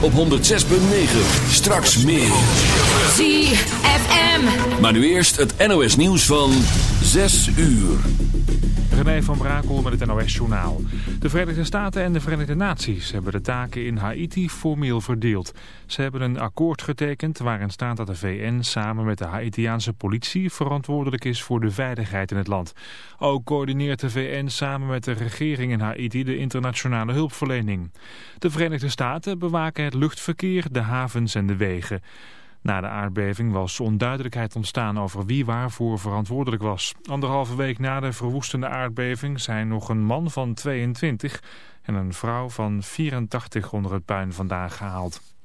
op 106.9. Straks meer. ZFM. Maar nu eerst het NOS nieuws van 6 uur. René van Brakel met het NOS-journaal. De Verenigde Staten en de Verenigde Naties hebben de taken in Haiti formeel verdeeld. Ze hebben een akkoord getekend waarin staat dat de VN samen met de Haitiaanse politie verantwoordelijk is voor de veiligheid in het land. Ook coördineert de VN samen met de regering in Haiti de internationale hulpverlening. De Verenigde Staten bewaken het luchtverkeer, de havens en de wegen. Na de aardbeving was onduidelijkheid ontstaan over wie waarvoor verantwoordelijk was. Anderhalve week na de verwoestende aardbeving zijn nog een man van 22 en een vrouw van 84 onder het puin vandaan gehaald.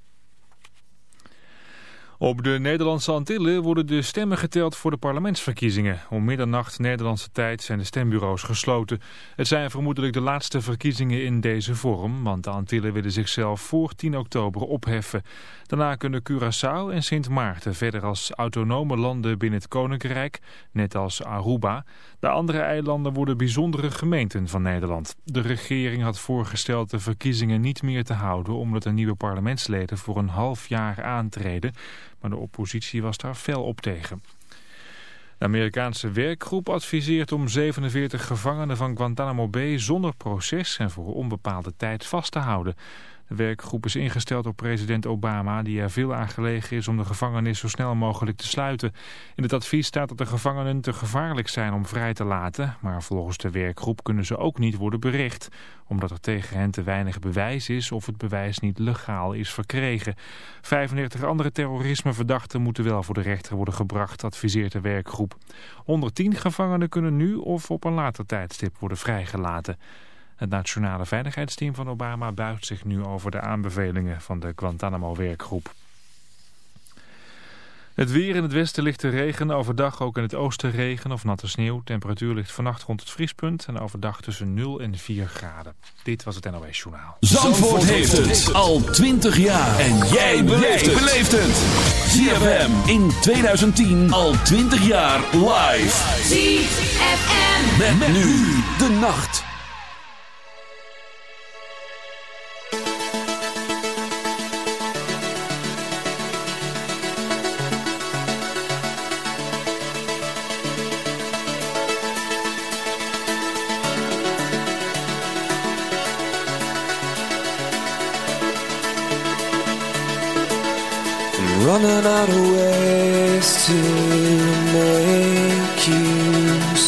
Op de Nederlandse Antillen worden de stemmen geteld voor de parlementsverkiezingen. Om middernacht Nederlandse tijd zijn de stembureaus gesloten. Het zijn vermoedelijk de laatste verkiezingen in deze vorm, want de Antillen willen zichzelf voor 10 oktober opheffen. Daarna kunnen Curaçao en Sint Maarten verder als autonome landen binnen het Koninkrijk, net als Aruba. De andere eilanden worden bijzondere gemeenten van Nederland. De regering had voorgesteld de verkiezingen niet meer te houden omdat de nieuwe parlementsleden voor een half jaar aantreden. Maar de oppositie was daar fel op tegen. De Amerikaanse werkgroep adviseert om 47 gevangenen van Guantanamo Bay zonder proces en voor onbepaalde tijd vast te houden. De werkgroep is ingesteld door president Obama, die er veel aan gelegen is om de gevangenis zo snel mogelijk te sluiten. In het advies staat dat de gevangenen te gevaarlijk zijn om vrij te laten, maar volgens de werkgroep kunnen ze ook niet worden berecht, omdat er tegen hen te weinig bewijs is of het bewijs niet legaal is verkregen. 35 andere terrorismeverdachten moeten wel voor de rechter worden gebracht, adviseert de werkgroep. 110 gevangenen kunnen nu of op een later tijdstip worden vrijgelaten. Het Nationale Veiligheidsteam van Obama buigt zich nu over de aanbevelingen van de Guantanamo-werkgroep. Het weer in het westen ligt de regen, overdag ook in het oosten regen of natte sneeuw. Temperatuur ligt vannacht rond het vriespunt en overdag tussen 0 en 4 graden. Dit was het NOS Journaal. Zandvoort heeft het al 20 jaar. En jij beleeft het. ZFM in 2010 al 20 jaar live. ZFM. Met nu de nacht.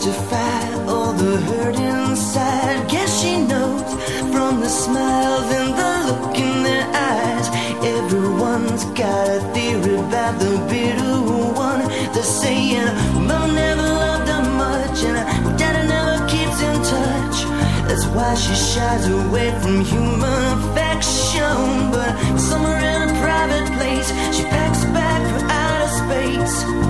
justify all the hurt inside. Guess she knows from the smile and the look in their eyes. Everyone's got a theory about the bitter one. They're saying, Mom never loved her much, and Dada never keeps in touch. That's why she shies away from human affection. But somewhere in a private place, she packs back for outer space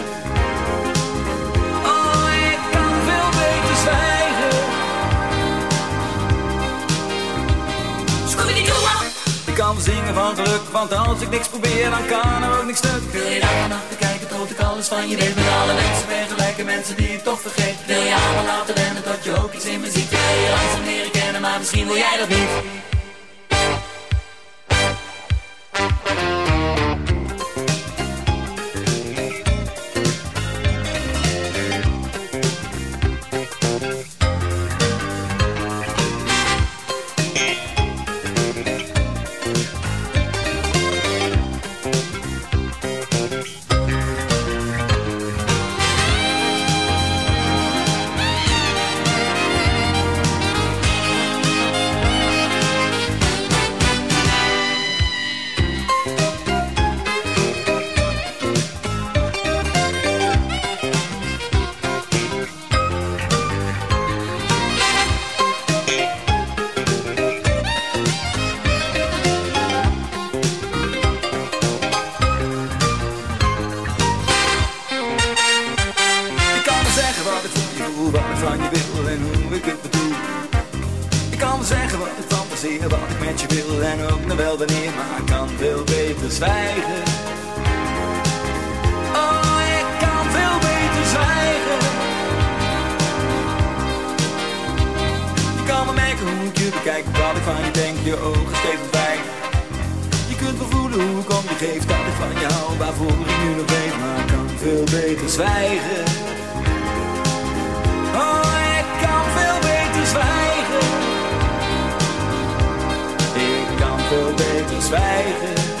Kan zingen van geluk, want als ik niks probeer, dan kan er ook niks stuk. Wil je daar naar kijken tot ik alles van je weet. Met alle mensen vergelijken, mensen die ik toch vergeet Wil je allemaal laten rennen tot je ook iets in me ziet Wil je langzaam leren kennen, maar misschien wil jij dat niet ik je bekijk, wat ik van je denk, je ogen steeds verdwijgen. Je kunt wel voelen hoe ik om je geef, dat ik van jou, waarvoor ik nu nog weet, maar kan veel beter zwijgen. Oh, ik kan veel beter zwijgen. Ik kan veel beter zwijgen.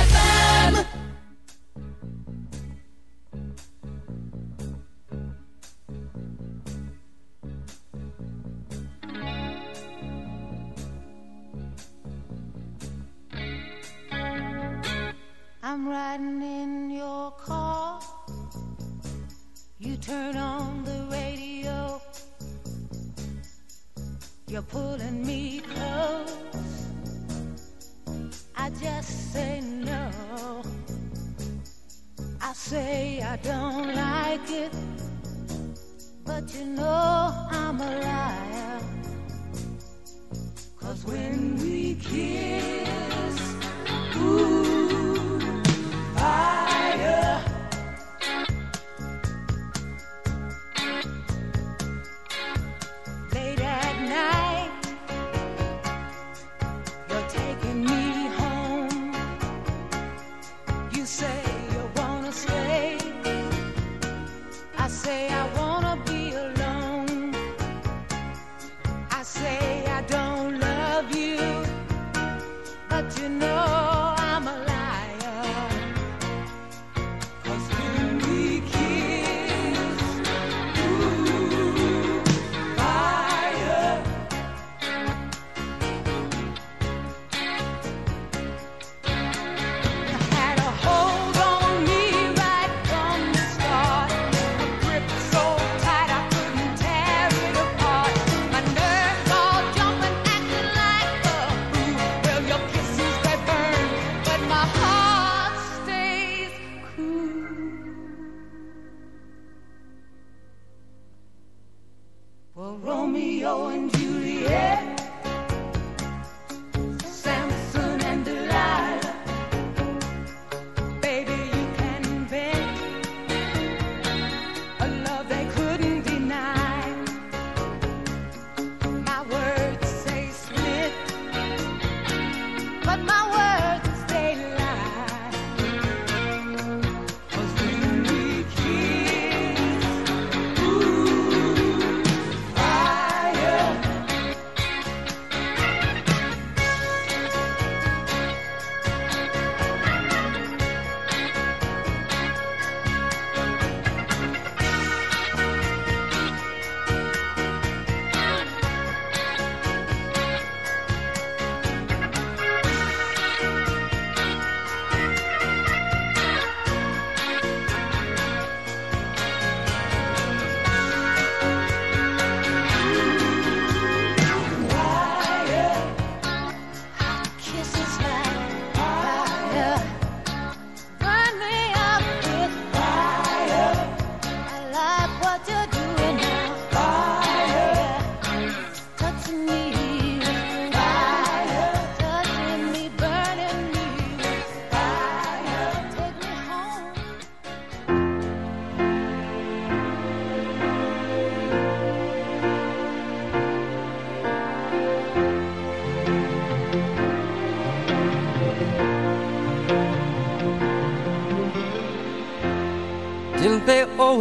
You know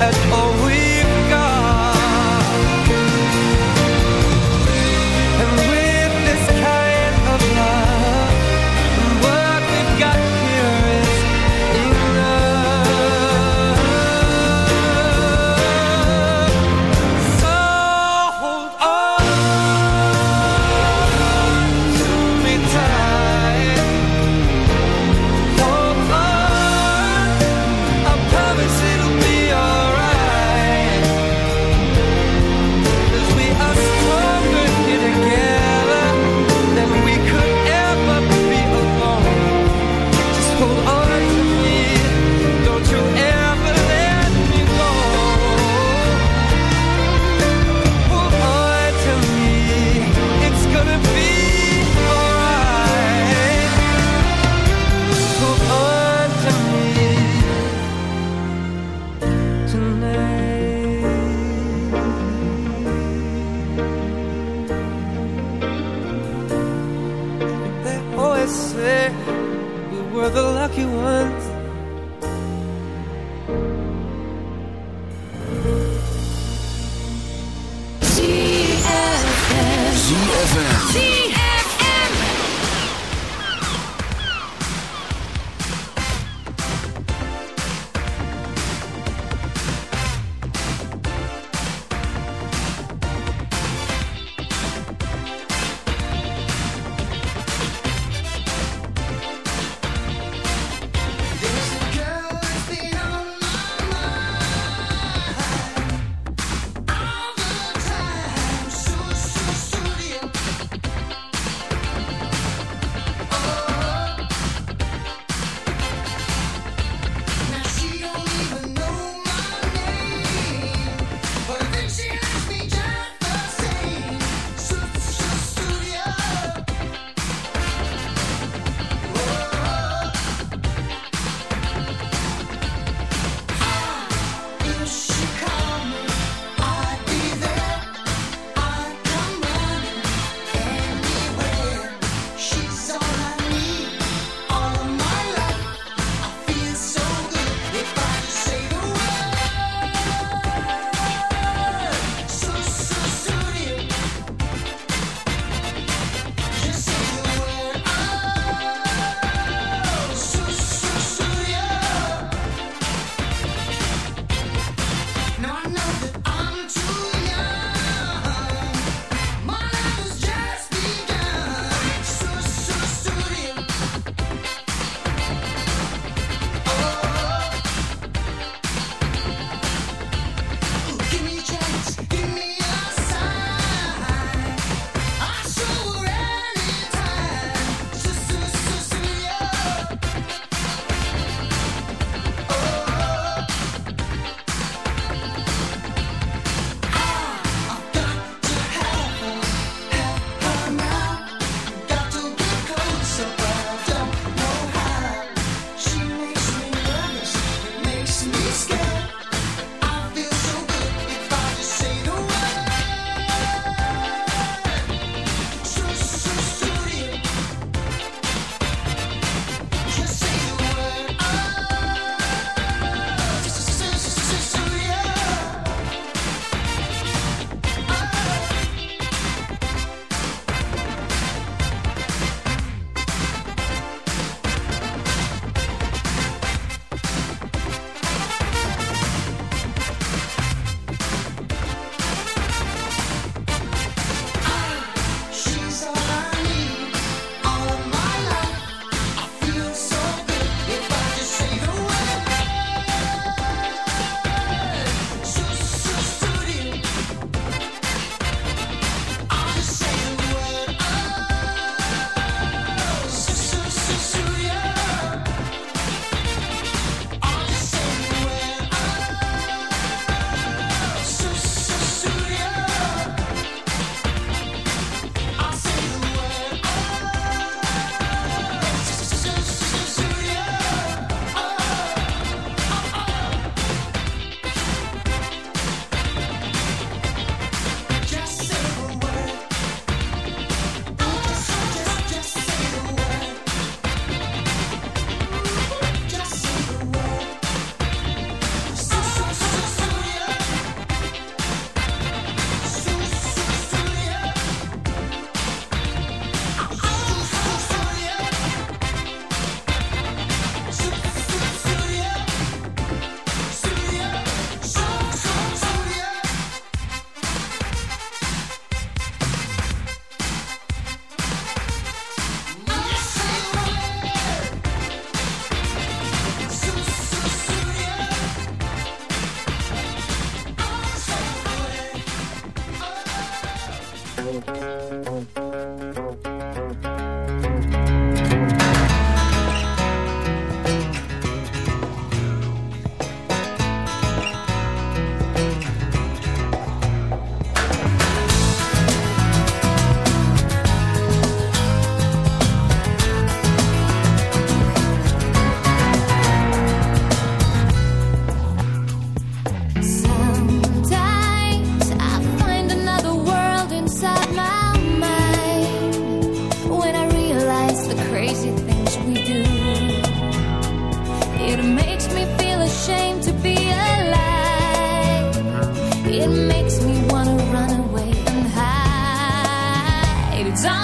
At all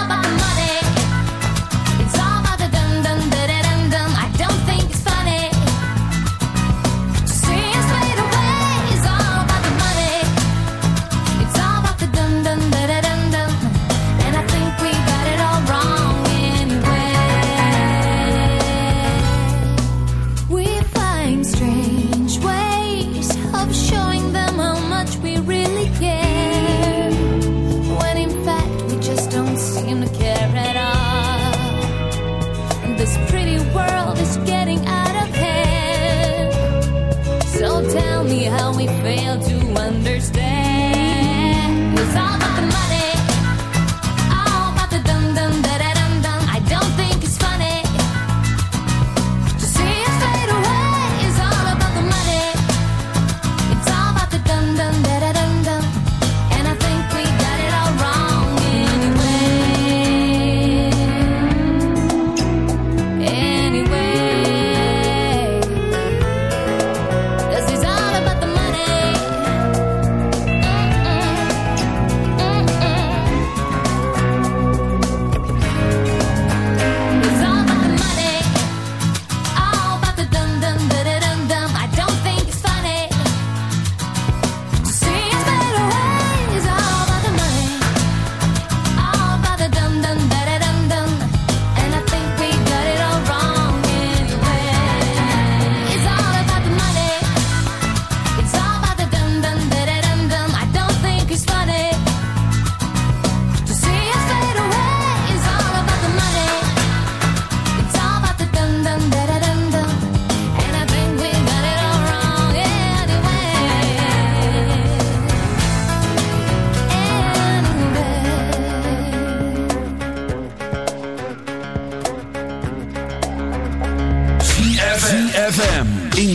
about the money.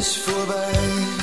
Is voorbij.